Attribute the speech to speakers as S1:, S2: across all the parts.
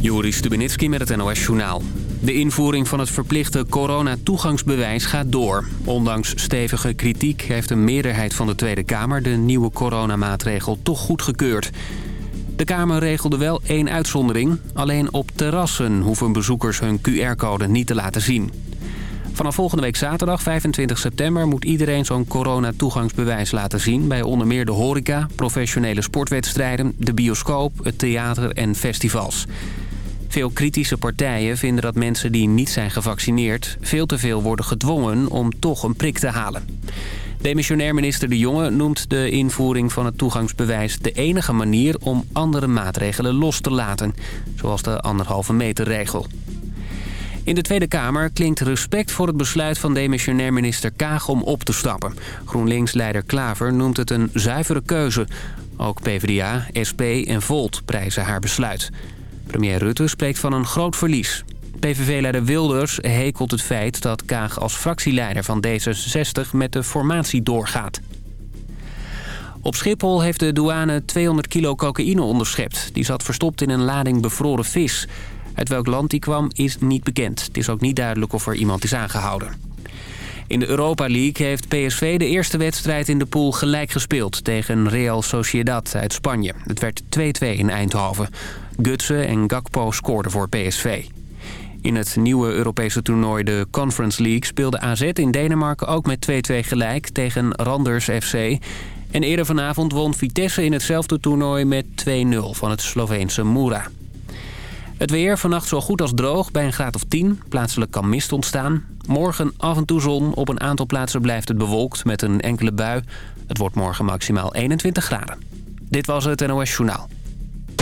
S1: Joris Stubenitski met het NOS-journaal. De invoering van het verplichte coronatoegangsbewijs gaat door. Ondanks stevige kritiek heeft een meerderheid van de Tweede Kamer... de nieuwe coronamaatregel toch goedgekeurd. De Kamer regelde wel één uitzondering. Alleen op terrassen hoeven bezoekers hun QR-code niet te laten zien. Vanaf volgende week zaterdag, 25 september... moet iedereen zo'n coronatoegangsbewijs laten zien... bij onder meer de horeca, professionele sportwedstrijden... de bioscoop, het theater en festivals. Veel kritische partijen vinden dat mensen die niet zijn gevaccineerd... veel te veel worden gedwongen om toch een prik te halen. Demissionair minister De Jonge noemt de invoering van het toegangsbewijs... de enige manier om andere maatregelen los te laten. Zoals de anderhalve meter regel. In de Tweede Kamer klinkt respect voor het besluit van demissionair minister Kaag om op te stappen. GroenLinks-leider Klaver noemt het een zuivere keuze. Ook PvdA, SP en Volt prijzen haar besluit. Premier Rutte spreekt van een groot verlies. PVV-leider Wilders hekelt het feit dat Kaag als fractieleider van D66 met de formatie doorgaat. Op Schiphol heeft de douane 200 kilo cocaïne onderschept. Die zat verstopt in een lading bevroren vis. Uit welk land die kwam is niet bekend. Het is ook niet duidelijk of er iemand is aangehouden. In de Europa League heeft PSV de eerste wedstrijd in de pool gelijk gespeeld... tegen Real Sociedad uit Spanje. Het werd 2-2 in Eindhoven. Gutsen en Gakpo scoorden voor PSV. In het nieuwe Europese toernooi de Conference League speelde AZ in Denemarken ook met 2-2 gelijk tegen Randers FC. En eerder vanavond won Vitesse in hetzelfde toernooi met 2-0 van het Sloveense Mura. Het weer vannacht zo goed als droog bij een graad of 10. Plaatselijk kan mist ontstaan. Morgen af en toe zon. Op een aantal plaatsen blijft het bewolkt met een enkele bui. Het wordt morgen maximaal 21 graden. Dit was het NOS Journaal.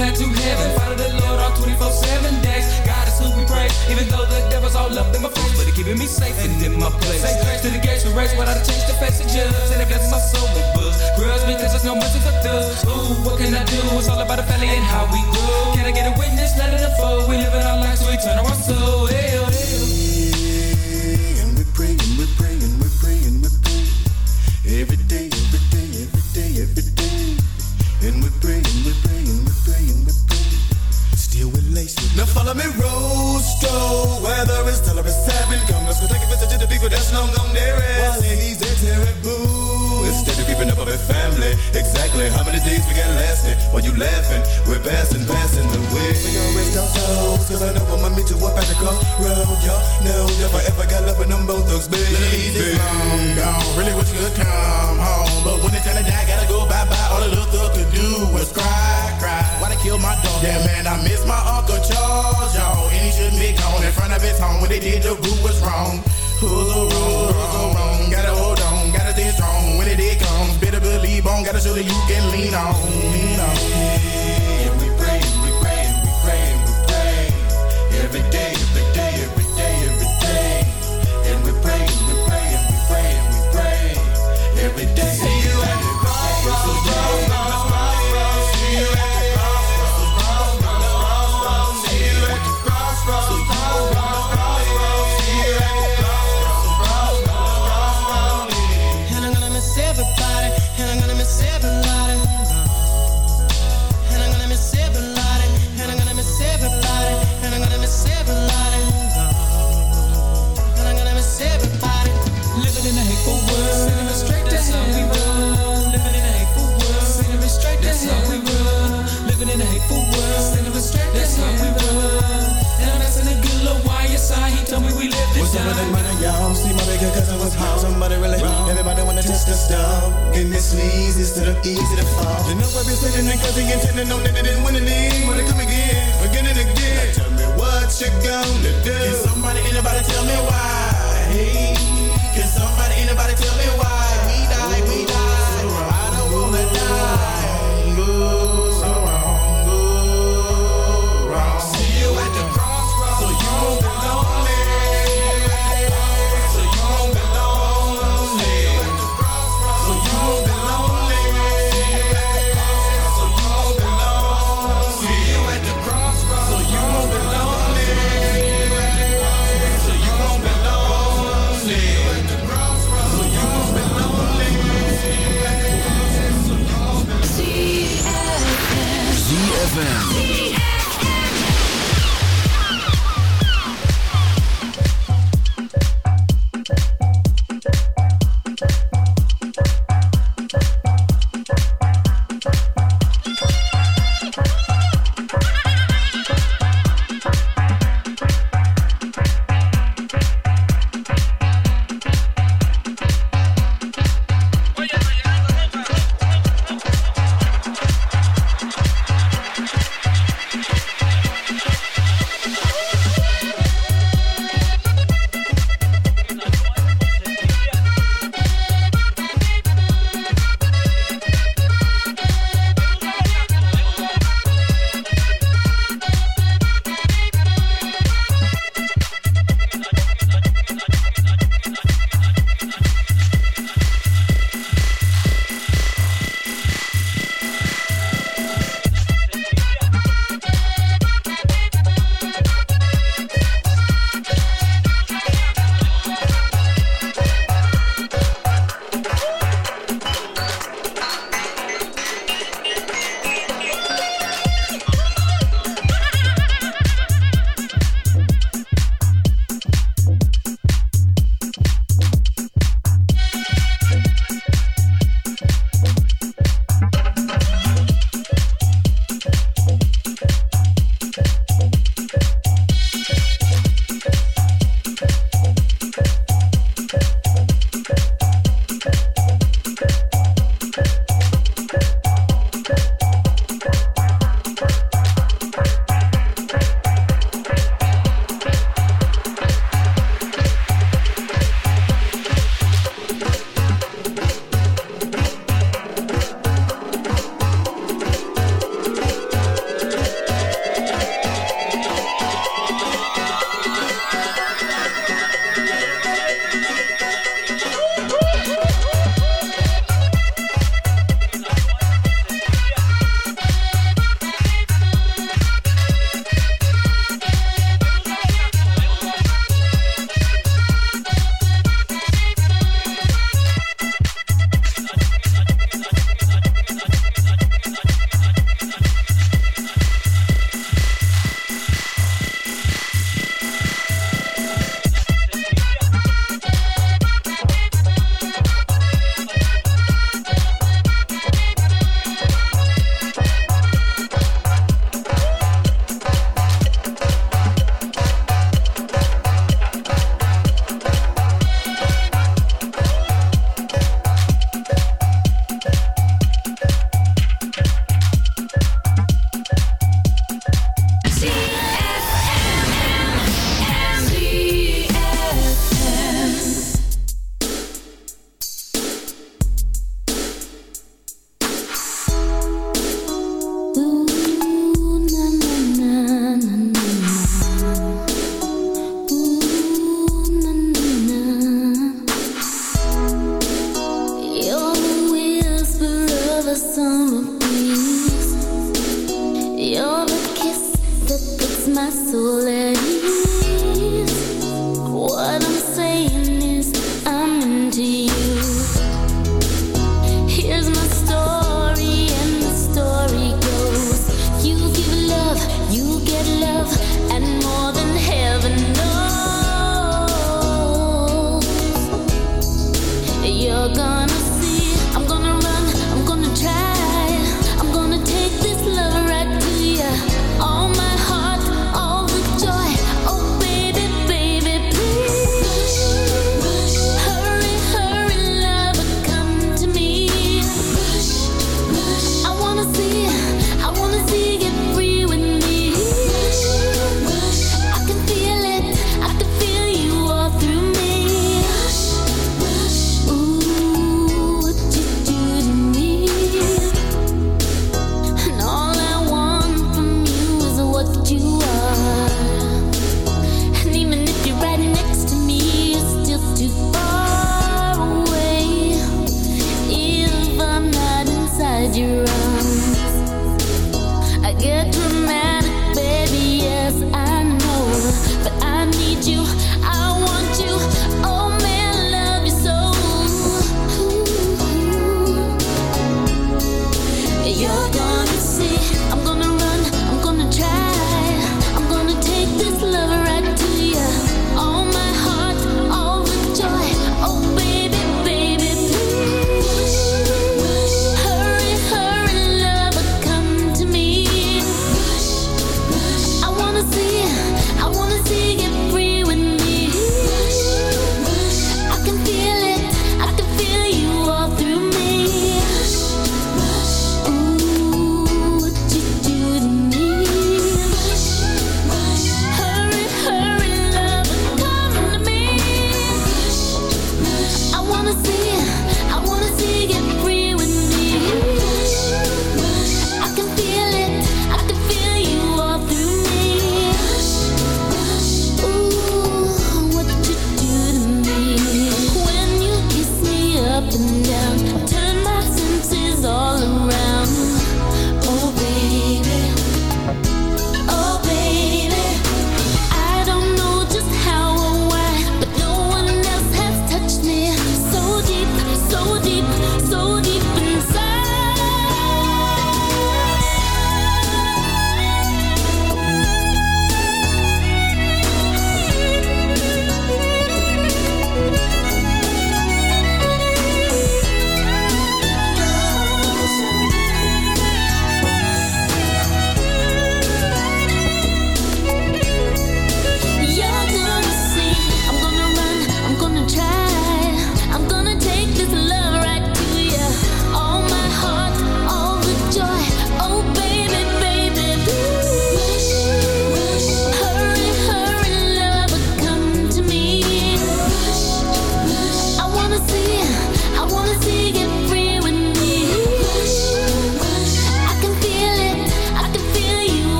S2: plan to heaven. Follow the Lord all 24 7 days. God is who we praise. Even though the devil's all up in my face, but he's keeping me safe and in my place. Say grace to the gates for race, without a change the face of judge. And it blesses my soul with books. Grudge because there's no mercy for thugs. Ooh, what can I do? It's all about the family and how we grow. Can I get a witness? Let it unfold. We live in our lives, so we turn our soul. Ew, oh, ew. Oh.
S3: that's long gone rest While in these terrible. Instead of keeping up with family, exactly how many days we got lasting? While you laughing, we're passing, passing the way. We gon' rest our toes, cause I know I'ma meet you up at the crossroad. Y'all know if I ever got love with them both thugs, baby. Ladies,
S4: gone, really wish you could come home. But when it's time to die, gotta go bye-bye. All the little thug could do was cry, cry. Why they kill my dog? Yeah, man, I miss my Uncle Charles, y'all. And he shouldn't be gone in front of his home. When they did, the boo was wrong. Pull are wrong, rules are wrong. Gotta hold on, gotta stay strong. When it, it comes, better believe on. Gotta show that you can lean on.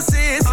S5: promises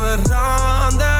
S5: veranderd.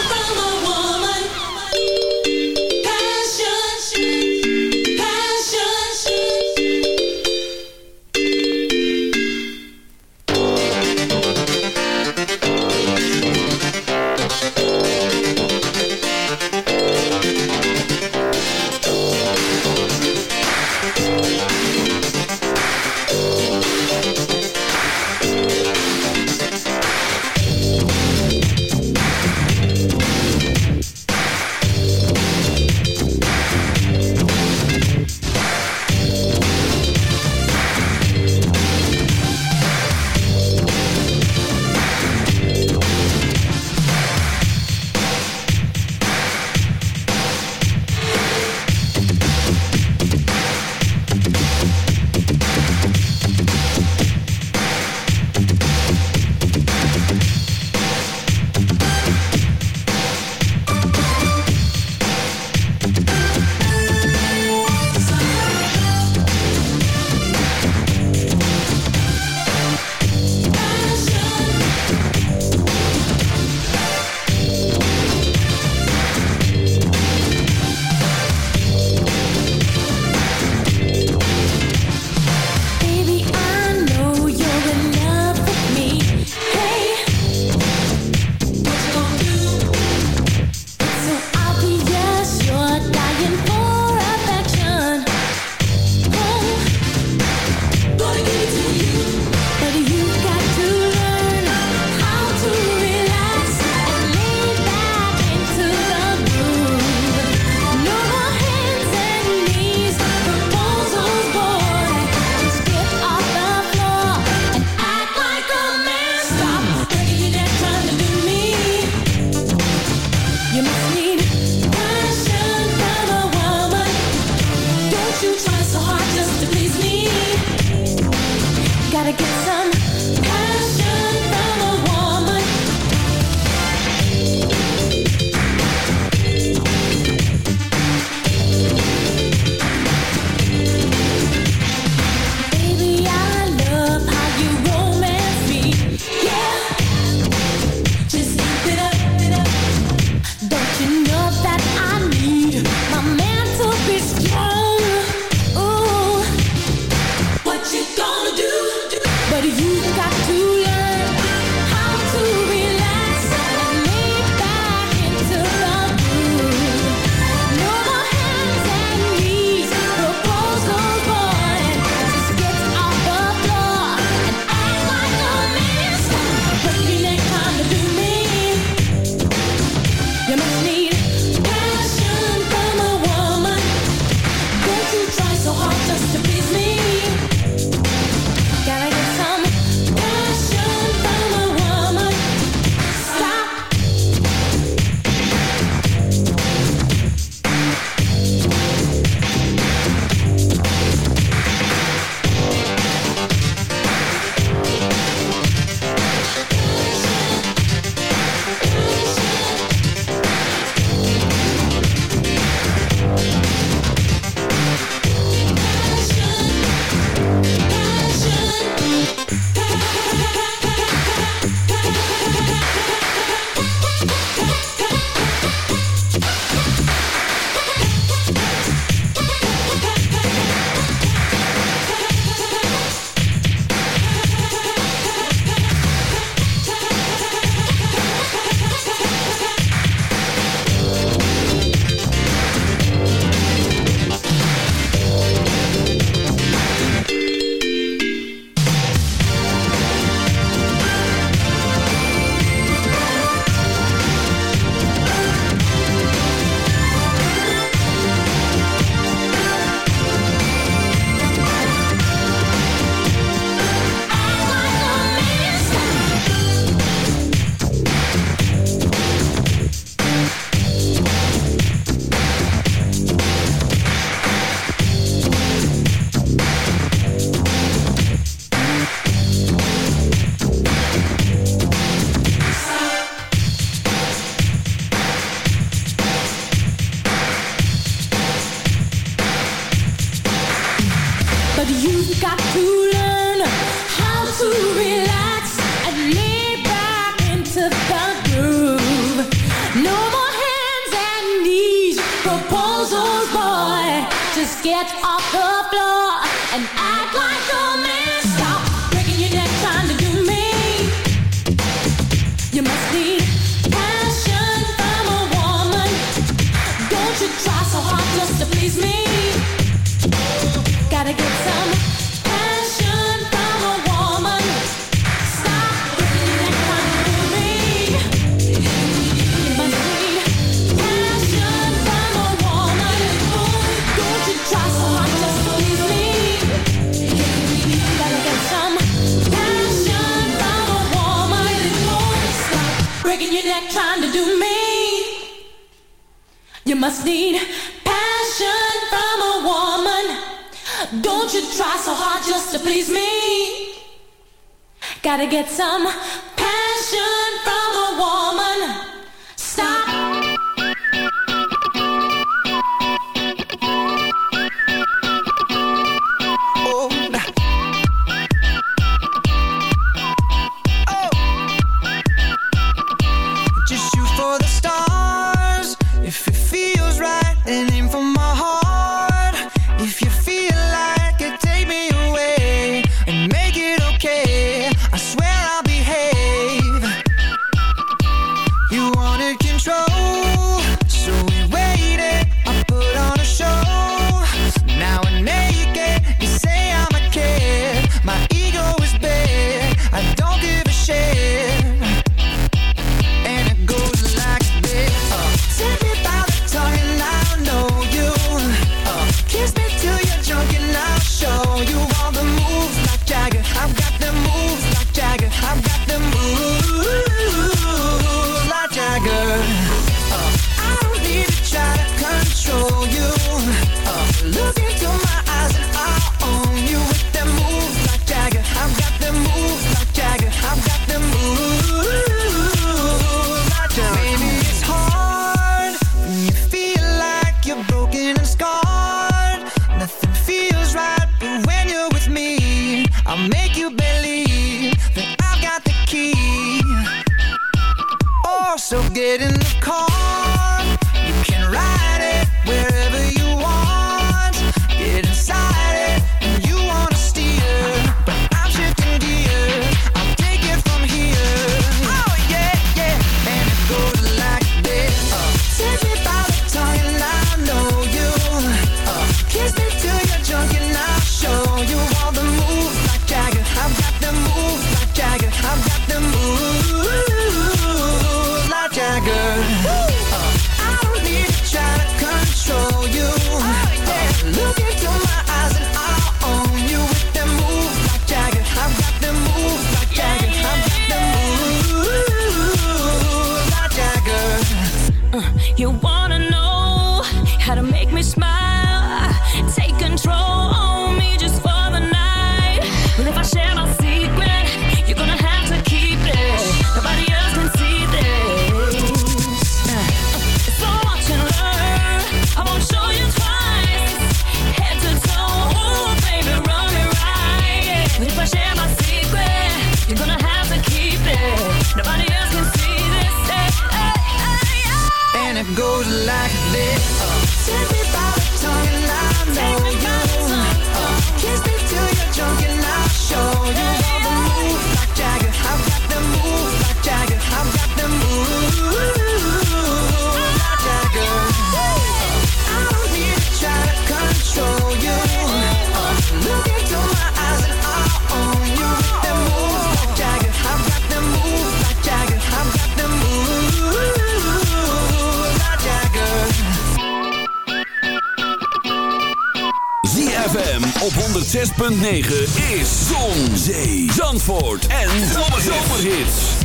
S6: 106.9 is Zon, Zee, Zandvoort en Zomerhits.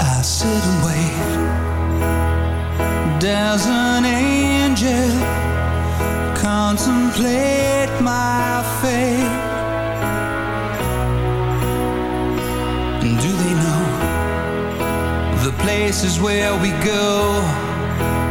S7: I sit and wait. There's an angel. Contemplate my fate. places where we go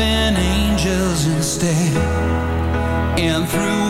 S7: loving angels instead, and through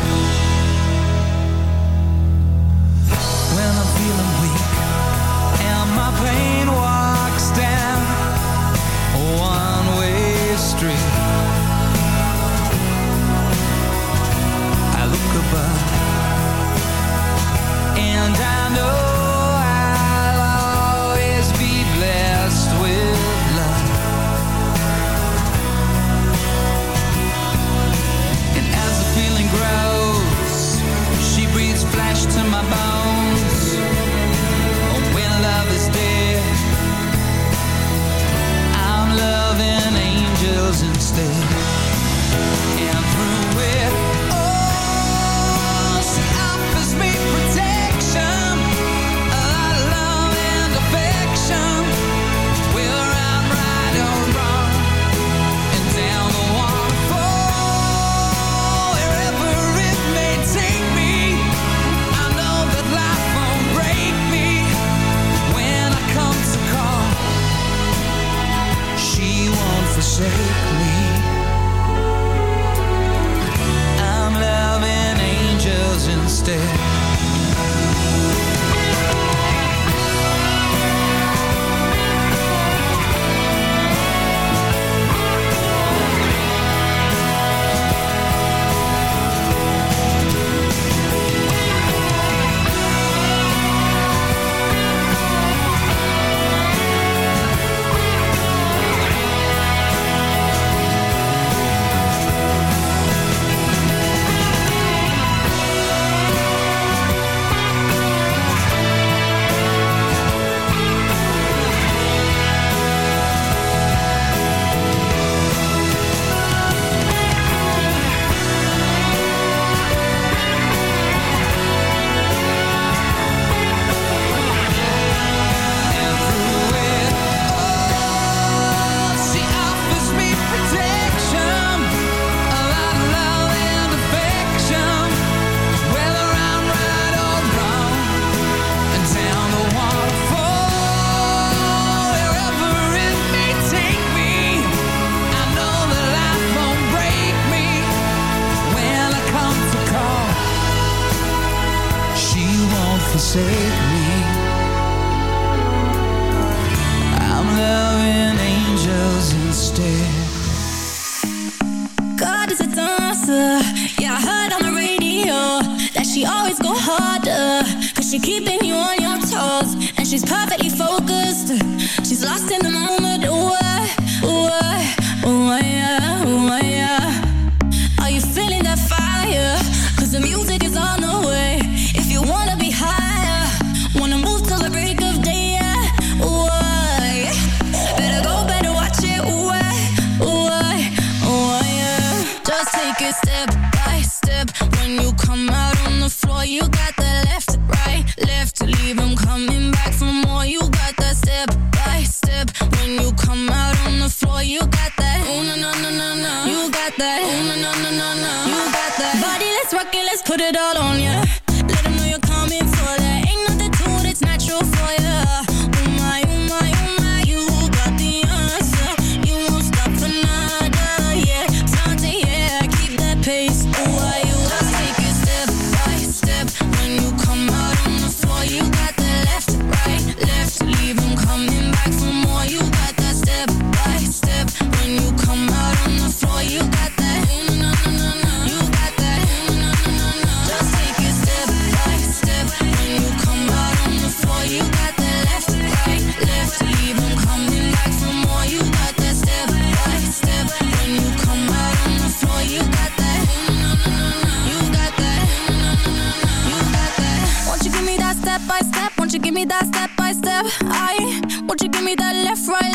S7: wasted forsake me. I'm loving angels instead.
S8: God is a dancer. Yeah, I heard on the radio That she always go harder. Cause she keeping you on your toes And she's perfect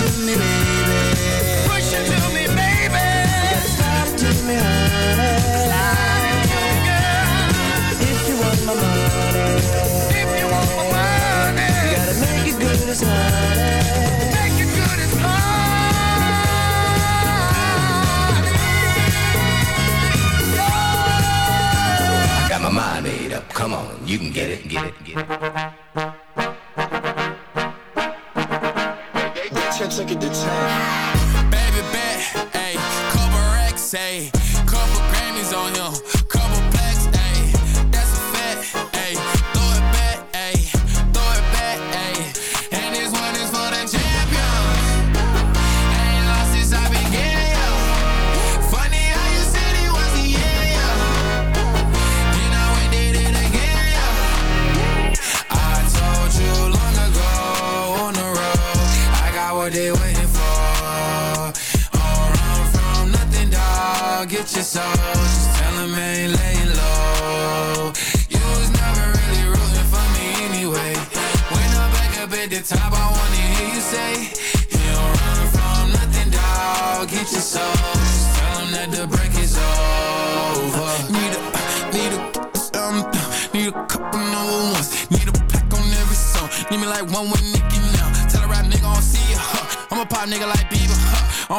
S9: Push it to me, baby. Push it to me, baby. Slide it to me, honey. If you want my money, If you want my money, you gotta make it good as honey. make it good as honey.
S10: made up. Come on, you can get it, get it, get it.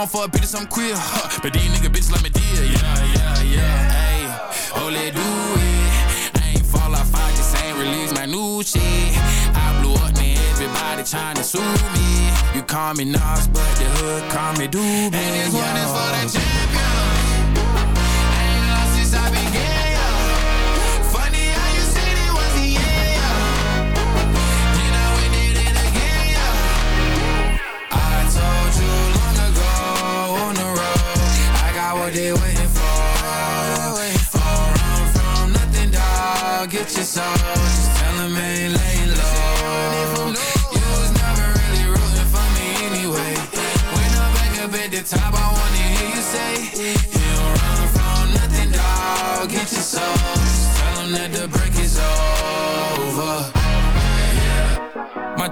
S11: Huh. I don't fuck I'm queer. Huh. But these nigga bitches like me deal. Yeah, yeah, yeah. Ayy, oh let do it. I ain't fall off, I just ain't release my new shit. I blew up, man. Everybody tryna sue me. You call me Nas, but the hood call me Doobie. And this one is for the champion.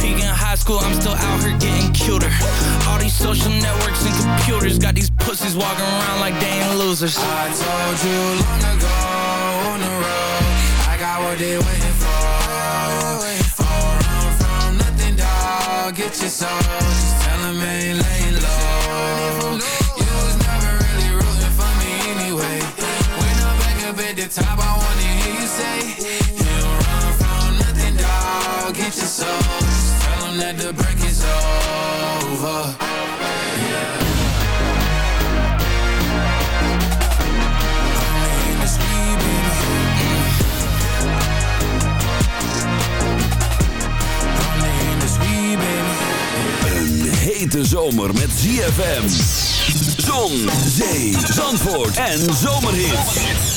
S12: peak in high school, I'm still out here getting cuter. All these social networks and computers got these pussies walking around like they ain't losers.
S11: I told you long ago on the road, I got what they waiting for. Run from nothing, dog. Get your soul. Just tell 'em ain't laying low. You was never really rooting for me anyway. When I'm back up at the top, I wanna hear you say, You don't run from nothing, dog. Get your soul. That the break is over.
S6: Hete zomer met ZFM. Zon, zee, zandvoort en zomerhit.